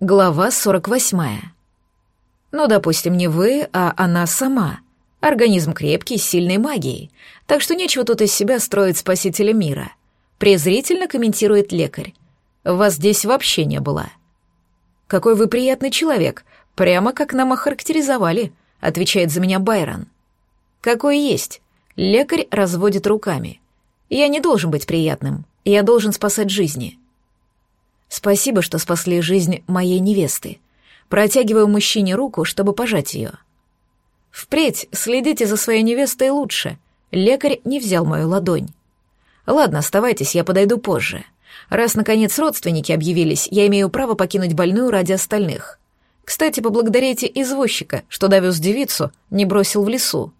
Глава 48. Ну, допустим, не вы, а она сама. Организм крепкий, с сильной магией, так что нечего тут из себя строить спасителя мира. Презрительно комментирует лекарь. Вас здесь вообще не было. Какой вы приятный человек, прямо как нам охарактеризовали, отвечает за меня Байрон. Какой есть. Лекарь разводит руками. Я не должен быть приятным, я должен спасать жизни. Спасибо, что спасли жизнь моей невесты. Протягиваю мужчине руку, чтобы пожать ее. Впредь следите за своей невестой лучше. Лекарь не взял мою ладонь. Ладно, оставайтесь, я подойду позже. Раз, наконец, родственники объявились, я имею право покинуть больную ради остальных. Кстати, поблагодарите извозчика, что довез девицу, не бросил в лесу.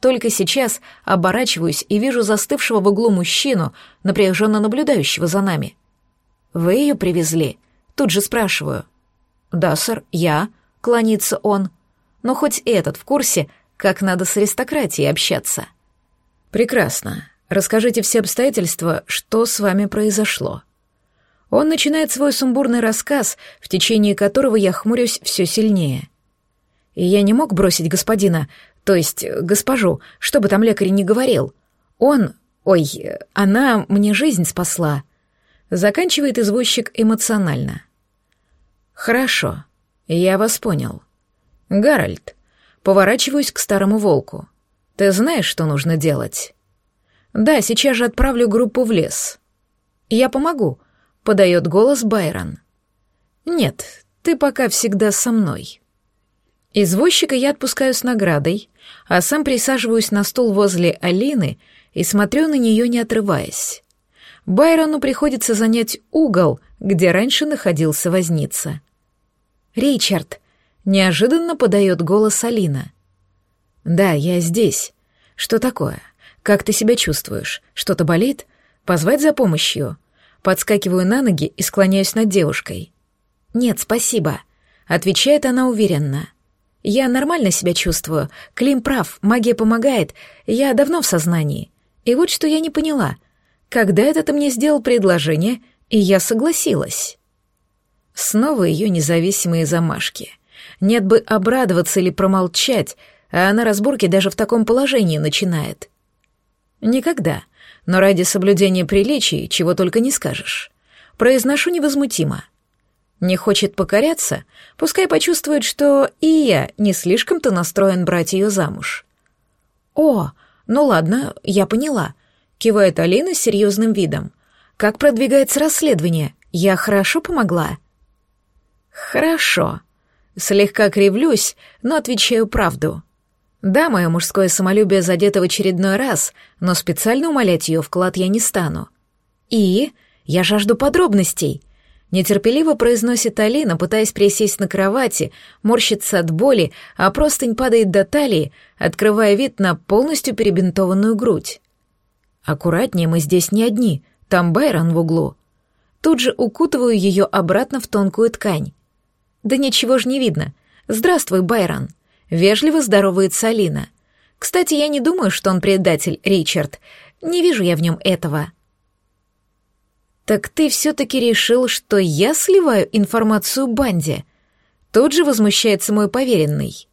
Только сейчас оборачиваюсь и вижу застывшего в углу мужчину, напряженно наблюдающего за нами — «Вы ее привезли?» Тут же спрашиваю. «Да, сэр, я», — клонится он. «Но хоть этот в курсе, как надо с аристократией общаться». «Прекрасно. Расскажите все обстоятельства, что с вами произошло». Он начинает свой сумбурный рассказ, в течение которого я хмурюсь все сильнее. И я не мог бросить господина, то есть госпожу, что бы там лекарь не говорил. Он, ой, она мне жизнь спасла. Заканчивает извозчик эмоционально. «Хорошо, я вас понял. Гарольд, поворачиваюсь к старому волку. Ты знаешь, что нужно делать?» «Да, сейчас же отправлю группу в лес». «Я помогу», — подает голос Байрон. «Нет, ты пока всегда со мной». Извозчика я отпускаю с наградой, а сам присаживаюсь на стул возле Алины и смотрю на нее, не отрываясь. Байрону приходится занять угол, где раньше находился возница. «Ричард!» — неожиданно подает голос Алина. «Да, я здесь. Что такое? Как ты себя чувствуешь? Что-то болит? Позвать за помощью?» Подскакиваю на ноги и склоняюсь над девушкой. «Нет, спасибо», — отвечает она уверенно. «Я нормально себя чувствую. Клим прав, магия помогает. Я давно в сознании. И вот что я не поняла. Когда это ты мне сделал предложение, и я согласилась. Снова ее независимые замашки. Нет бы обрадоваться или промолчать, а она разборки даже в таком положении начинает. Никогда, но ради соблюдения приличий чего только не скажешь. Произношу невозмутимо. Не хочет покоряться, пускай почувствует, что и я не слишком-то настроен брать ее замуж. О, ну ладно, я поняла — Кивает Алина с серьезным видом. Как продвигается расследование? Я хорошо помогла? Хорошо. Слегка кривлюсь, но отвечаю правду. Да, мое мужское самолюбие задето в очередной раз, но специально умолять ее вклад я не стану. И я жажду подробностей. Нетерпеливо произносит Алина, пытаясь присесть на кровати, морщится от боли, а простынь падает до талии, открывая вид на полностью перебинтованную грудь. Аккуратнее, мы здесь не одни, там Байрон в углу. Тут же укутываю ее обратно в тонкую ткань. Да ничего ж не видно. Здравствуй, Байрон. Вежливо здоровается Алина. Кстати, я не думаю, что он предатель, Ричард. Не вижу я в нем этого. Так ты все-таки решил, что я сливаю информацию банде? Тут же возмущается мой поверенный.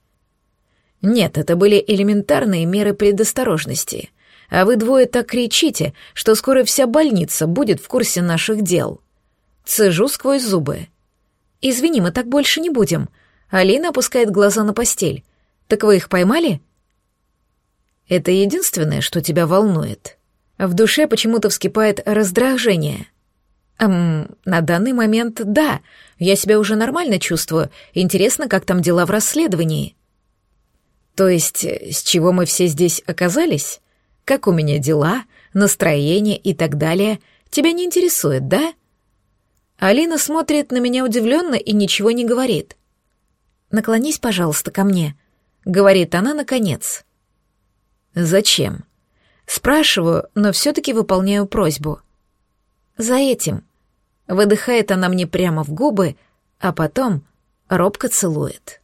Нет, это были элементарные меры предосторожности — а вы двое так кричите, что скоро вся больница будет в курсе наших дел. Цежу сквозь зубы. Извини, мы так больше не будем. Алина опускает глаза на постель. Так вы их поймали? Это единственное, что тебя волнует. В душе почему-то вскипает раздражение. Эм, на данный момент да, я себя уже нормально чувствую. Интересно, как там дела в расследовании. То есть, с чего мы все здесь оказались? Как у меня дела, настроение и так далее, тебя не интересует, да? Алина смотрит на меня удивленно и ничего не говорит. «Наклонись, пожалуйста, ко мне», — говорит она наконец. «Зачем?» Спрашиваю, но все-таки выполняю просьбу. «За этим». Выдыхает она мне прямо в губы, а потом робко целует.